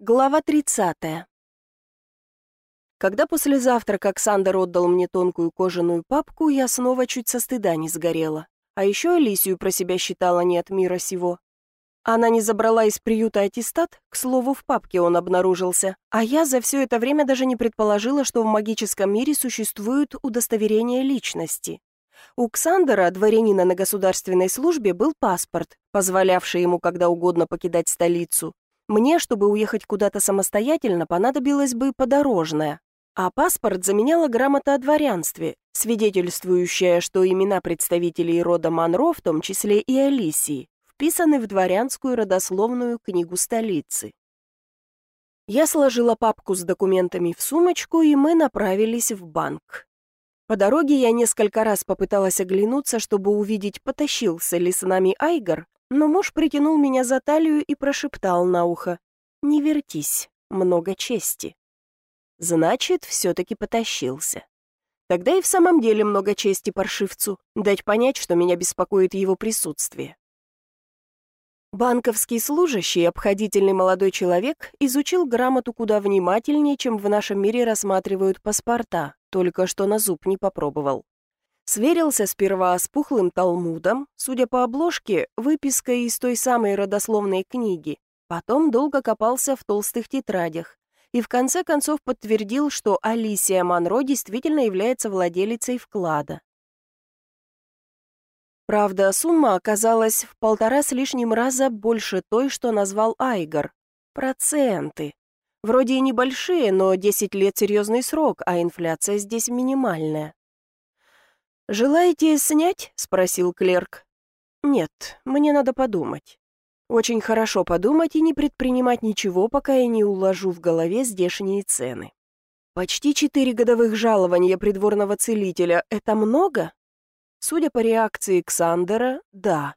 Глава 30. Когда после завтрака Александр отдал мне тонкую кожаную папку, я снова чуть со стыда не сгорела. А еще Алисию про себя считала не от мира сего. Она не забрала из приюта аттестат, к слову, в папке он обнаружился, а я за все это время даже не предположила, что в магическом мире существует удостоверение личности. У Ксандера, дворянина на государственной службе, был паспорт, позволявший ему когда угодно покидать столицу, мне, чтобы уехать куда-то самостоятельно, понадобилось бы подорожное, а паспорт заменяла грамота о дворянстве, свидетельствующая, что имена представителей рода Монро, в том числе и Алисии, вписаны в дворянскую родословную книгу столицы. Я сложила папку с документами в сумочку, и мы направились в банк. По дороге я несколько раз попыталась оглянуться, чтобы увидеть, потащился ли с нами Айгор, но муж притянул меня за талию и прошептал на ухо. «Не вертись, много чести». Значит, все-таки потащился. Тогда и в самом деле много чести паршивцу, дать понять, что меня беспокоит его присутствие. Банковский служащий, обходительный молодой человек, изучил грамоту куда внимательнее, чем в нашем мире рассматривают паспорта, только что на зуб не попробовал. Сверился сперва с пухлым талмудом, судя по обложке, выпиской из той самой родословной книги, потом долго копался в толстых тетрадях и в конце концов подтвердил, что Алисия Монро действительно является владелицей вклада. Правда, сумма оказалась в полтора с лишним раза больше той, что назвал Айгор. Проценты. Вроде и небольшие, но 10 лет серьезный срок, а инфляция здесь минимальная. «Желаете снять?» — спросил клерк. «Нет, мне надо подумать. Очень хорошо подумать и не предпринимать ничего, пока я не уложу в голове здешние цены. Почти четыре годовых жалования придворного целителя — это много?» Судя по реакции Ксандера, да.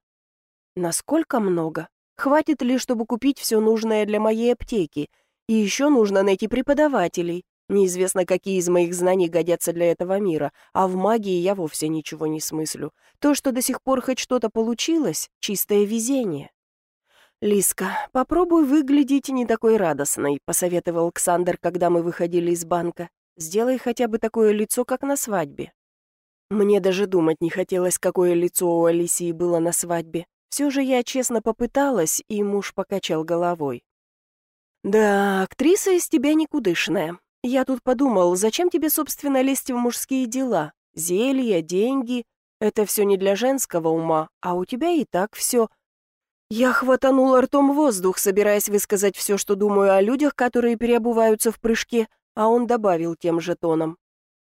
Насколько много? Хватит ли, чтобы купить все нужное для моей аптеки? И еще нужно найти преподавателей. Неизвестно, какие из моих знаний годятся для этого мира, а в магии я вовсе ничего не смыслю. То, что до сих пор хоть что-то получилось, чистое везение. «Лиска, попробуй выглядеть не такой радостной», — посоветовал Александр, когда мы выходили из банка. «Сделай хотя бы такое лицо, как на свадьбе». Мне даже думать не хотелось, какое лицо у Алисии было на свадьбе. Все же я честно попыталась, и муж покачал головой. «Да, актриса из тебя никудышная. Я тут подумал, зачем тебе, собственно, лезть в мужские дела? Зелья, деньги — это все не для женского ума, а у тебя и так все. Я хватанула ртом воздух, собираясь высказать все, что думаю о людях, которые переобуваются в прыжке, а он добавил тем же тоном.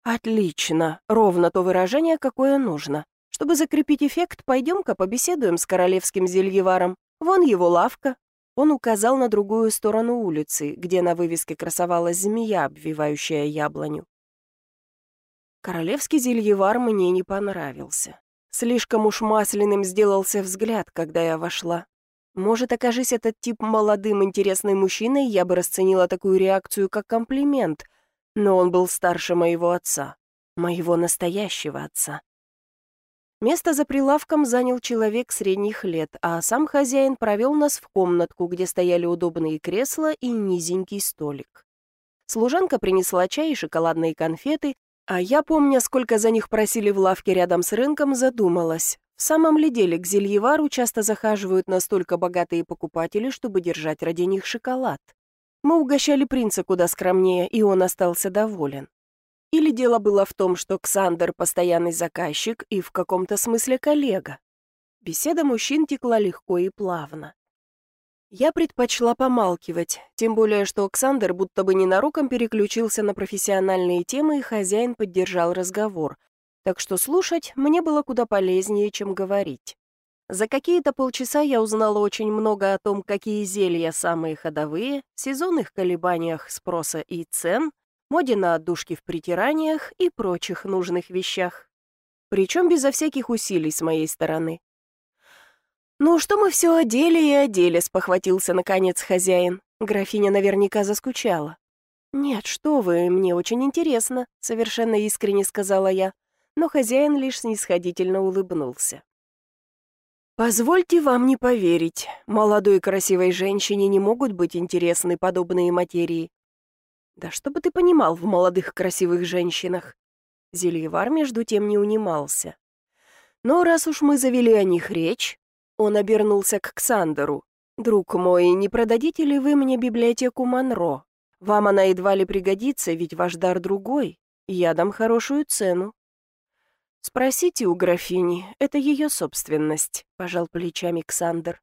«Отлично, ровно то выражение, какое нужно. Чтобы закрепить эффект, пойдем-ка побеседуем с королевским зельеваром. Вон его лавка, он указал на другую сторону улицы, где на вывеске красовалась змея, обвивающая яблоню. Королевский зельевар мне не понравился. Слишком уж масляным сделался взгляд, когда я вошла. Может, окажись этот тип молодым, интересным мужчиной, я бы расценила такую реакцию как комплимент, но он был старше моего отца, моего настоящего отца. Место за прилавком занял человек средних лет, а сам хозяин провел нас в комнатку, где стояли удобные кресла и низенький столик. Служанка принесла чай и шоколадные конфеты, а я, помня, сколько за них просили в лавке рядом с рынком, задумалась. В самом ли деле к Зельевару часто захаживают настолько богатые покупатели, чтобы держать ради них шоколад? Мы угощали принца куда скромнее, и он остался доволен. Или дело было в том, что Ксандер — постоянный заказчик и в каком-то смысле коллега? Беседа мужчин текла легко и плавно. Я предпочла помалкивать, тем более, что Оксандр будто бы ненароком переключился на профессиональные темы, и хозяин поддержал разговор, так что слушать мне было куда полезнее, чем говорить. За какие-то полчаса я узнала очень много о том, какие зелья самые ходовые, сезонных колебаниях спроса и цен, моде на отдушки в притираниях и прочих нужных вещах. Причем безо всяких усилий с моей стороны. «Ну, что мы все одели и одели», — спохватился, наконец, хозяин. Графиня наверняка заскучала. «Нет, что вы, мне очень интересно», — совершенно искренне сказала я, но хозяин лишь снисходительно улыбнулся. Позвольте вам не поверить, молодой красивой женщине не могут быть интересны подобные материи. Да что бы ты понимал в молодых красивых женщинах? Зельевар между тем не унимался. Но раз уж мы завели о них речь, он обернулся к Ксандеру. «Друг мой, не продадите ли вы мне библиотеку Монро? Вам она едва ли пригодится, ведь ваш дар другой. Я дам хорошую цену». «Спросите у графини, это ее собственность», — пожал плечами Ксандер.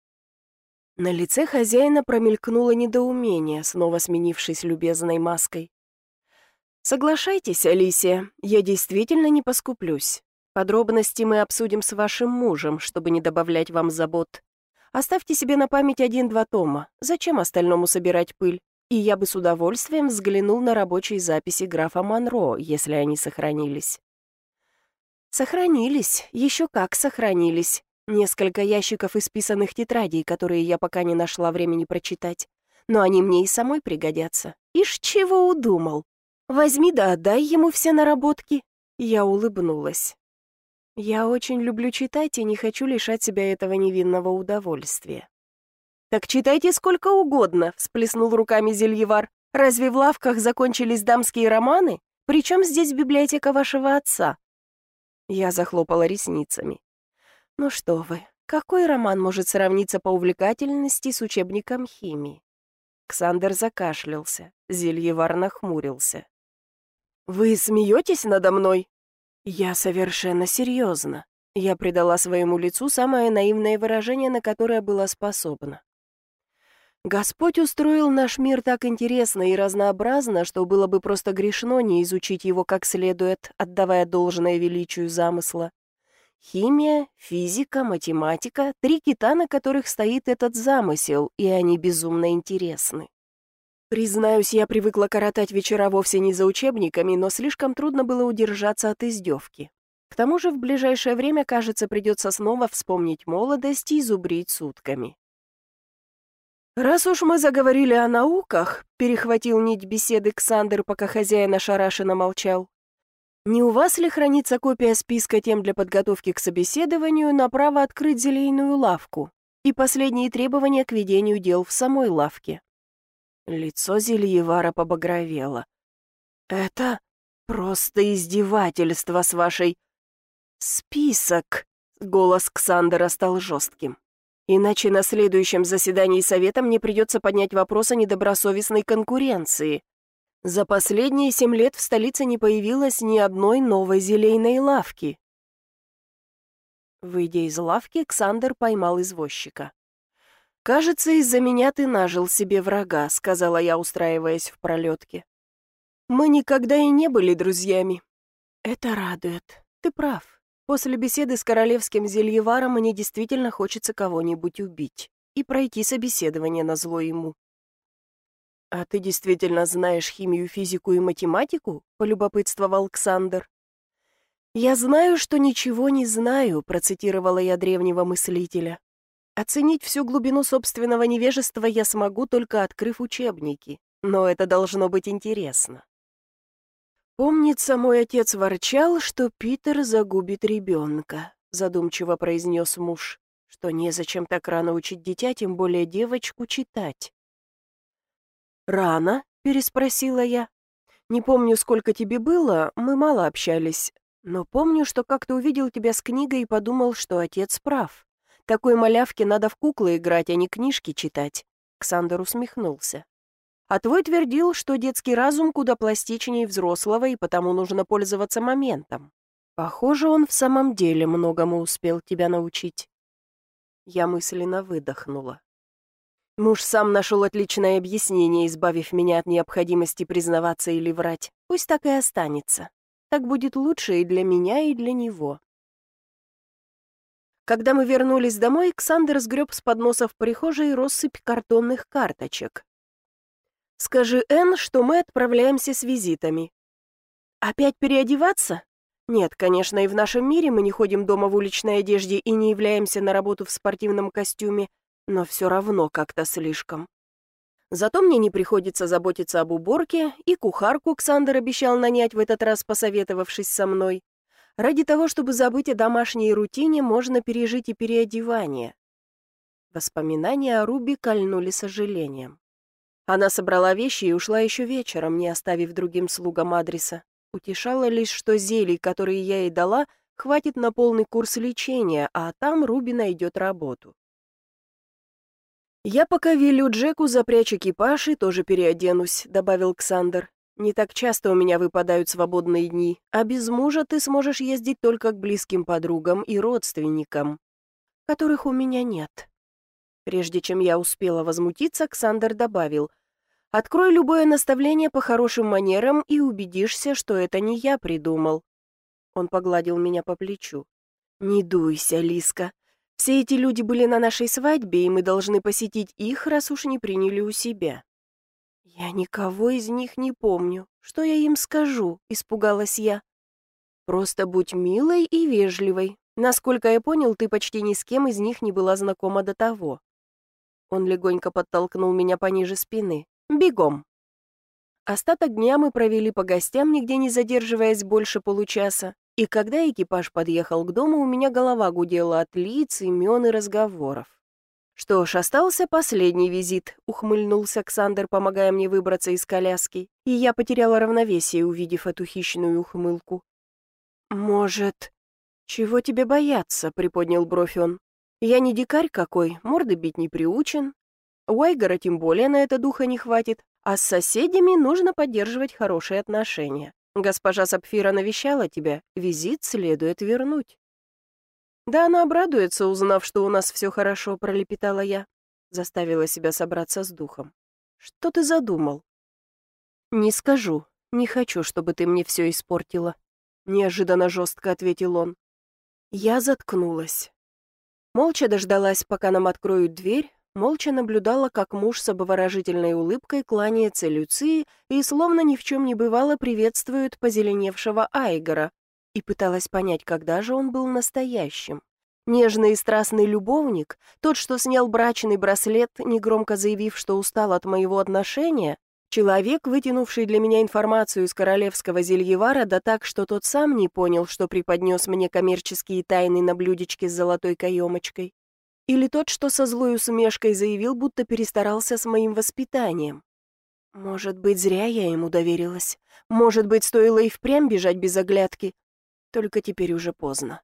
На лице хозяина промелькнуло недоумение, снова сменившись любезной маской. «Соглашайтесь, Алисия, я действительно не поскуплюсь. Подробности мы обсудим с вашим мужем, чтобы не добавлять вам забот. Оставьте себе на память один-два тома. Зачем остальному собирать пыль? И я бы с удовольствием взглянул на рабочие записи графа Монро, если они сохранились. Сохранились, еще как сохранились. Несколько ящиков исписанных тетрадей, которые я пока не нашла времени прочитать. Но они мне и самой пригодятся. Ишь, чего удумал? Возьми да отдай ему все наработки. Я улыбнулась. Я очень люблю читать и не хочу лишать себя этого невинного удовольствия. «Так читайте сколько угодно», — всплеснул руками Зельевар. «Разве в лавках закончились дамские романы? Причем здесь библиотека вашего отца?» Я захлопала ресницами. «Ну что вы, какой роман может сравниться по увлекательности с учебником химии?» Ксандер закашлялся, Зельевар нахмурился. «Вы смеетесь надо мной?» «Я совершенно серьезно». Я придала своему лицу самое наивное выражение, на которое была способна. Господь устроил наш мир так интересно и разнообразно, что было бы просто грешно не изучить его как следует, отдавая должное величию замысла. Химия, физика, математика — три кита, на которых стоит этот замысел, и они безумно интересны. Признаюсь, я привыкла коротать вечера вовсе не за учебниками, но слишком трудно было удержаться от издевки. К тому же в ближайшее время, кажется, придется снова вспомнить молодость и зубрить сутками. «Раз уж мы заговорили о науках», — перехватил нить беседы Ксандер, пока хозяин ошарашенно молчал, «не у вас ли хранится копия списка тем для подготовки к собеседованию на право открыть зелейную лавку и последние требования к ведению дел в самой лавке?» Лицо Зельевара побагровело. «Это просто издевательство с вашей...» «Список!» — голос Ксандера стал жестким. Иначе на следующем заседании Совета мне придется поднять вопрос о недобросовестной конкуренции. За последние семь лет в столице не появилось ни одной новой зелейной лавки. Выйдя из лавки, Ксандер поймал извозчика. «Кажется, из-за меня ты нажил себе врага», — сказала я, устраиваясь в пролетке. «Мы никогда и не были друзьями». «Это радует. Ты прав. После беседы с королевским зельеваром мне действительно хочется кого-нибудь убить и пройти собеседование на зло ему. «А ты действительно знаешь химию, физику и математику?» — полюбопытствовал Александр. «Я знаю, что ничего не знаю», — процитировала я древнего мыслителя. «Оценить всю глубину собственного невежества я смогу, только открыв учебники, но это должно быть интересно». «Помнится, мой отец ворчал, что Питер загубит ребенка», задумчиво произнес муж, что незачем так рано учить дитя, тем более девочку, читать. «Рано?» — переспросила я. «Не помню, сколько тебе было, мы мало общались, но помню, что как-то увидел тебя с книгой и подумал, что отец прав. Такой малявке надо в куклы играть, а не книжки читать». Ксандер усмехнулся. А твой твердил, что детский разум куда пластичнее взрослого, и потому нужно пользоваться моментом. Похоже, он в самом деле многому успел тебя научить. Я мысленно выдохнула. Муж сам нашел отличное объяснение, избавив меня от необходимости признаваться или врать. Пусть так и останется. Так будет лучше и для меня, и для него. Когда мы вернулись домой, Ксандер сгреб с подноса в прихожей россыпь картонных карточек. Скажи Энн, что мы отправляемся с визитами. Опять переодеваться? Нет, конечно, и в нашем мире мы не ходим дома в уличной одежде и не являемся на работу в спортивном костюме, но все равно как-то слишком. Зато мне не приходится заботиться об уборке, и кухарку Ксандр обещал нанять в этот раз, посоветовавшись со мной. Ради того, чтобы забыть о домашней рутине, можно пережить и переодевание. Воспоминания о Руби кольнули сожалением. Она собрала вещи и ушла еще вечером, не оставив другим слугам адреса. Утешала лишь, что зелий, которые я ей дала, хватит на полный курс лечения, а там Руби найдет работу. «Я пока велю Джеку запрячь экипаж и тоже переоденусь», — добавил Ксандер. «Не так часто у меня выпадают свободные дни, а без мужа ты сможешь ездить только к близким подругам и родственникам, которых у меня нет». Прежде чем я успела возмутиться, Ксандер добавил, «Открой любое наставление по хорошим манерам и убедишься, что это не я придумал». Он погладил меня по плечу. «Не дуйся, Лиска. Все эти люди были на нашей свадьбе, и мы должны посетить их, раз уж не приняли у себя». «Я никого из них не помню. Что я им скажу?» — испугалась я. «Просто будь милой и вежливой. Насколько я понял, ты почти ни с кем из них не была знакома до того». Он легонько подтолкнул меня пониже спины. «Бегом!» Остаток дня мы провели по гостям, нигде не задерживаясь больше получаса, и когда экипаж подъехал к дому, у меня голова гудела от лиц, имен и разговоров. «Что ж, остался последний визит», — ухмыльнулся Александр, помогая мне выбраться из коляски, и я потеряла равновесие, увидев эту хищную ухмылку. «Может...» «Чего тебе бояться?» — приподнял бровь он. «Я не дикарь какой, морды бить не приучен. У Айгора тем более на это духа не хватит, а с соседями нужно поддерживать хорошие отношения. Госпожа Сапфира навещала тебя, визит следует вернуть». «Да она обрадуется, узнав, что у нас все хорошо», — пролепетала я. Заставила себя собраться с духом. «Что ты задумал?» «Не скажу. Не хочу, чтобы ты мне все испортила», — неожиданно жестко ответил он. Я заткнулась. Молча дождалась, пока нам откроют дверь, молча наблюдала, как муж с обворожительной улыбкой кланяется Люции и, словно ни в чем не бывало, приветствует позеленевшего Айгора, и пыталась понять, когда же он был настоящим. Нежный и страстный любовник, тот, что снял брачный браслет, негромко заявив, что устал от моего отношения, человек, вытянувший для меня информацию из королевского зельевара, да так, что тот сам не понял, что преподнес мне коммерческие тайны на блюдечке с золотой каемочкой. Или тот, что со злой усмешкой заявил, будто перестарался с моим воспитанием. Может быть, зря я ему доверилась. Может быть, стоило и впрямь бежать без оглядки. Только теперь уже поздно.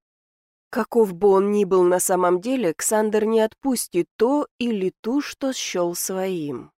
Каков бы он ни был на самом деле, Ксандер не отпустит то или ту, что счел своим.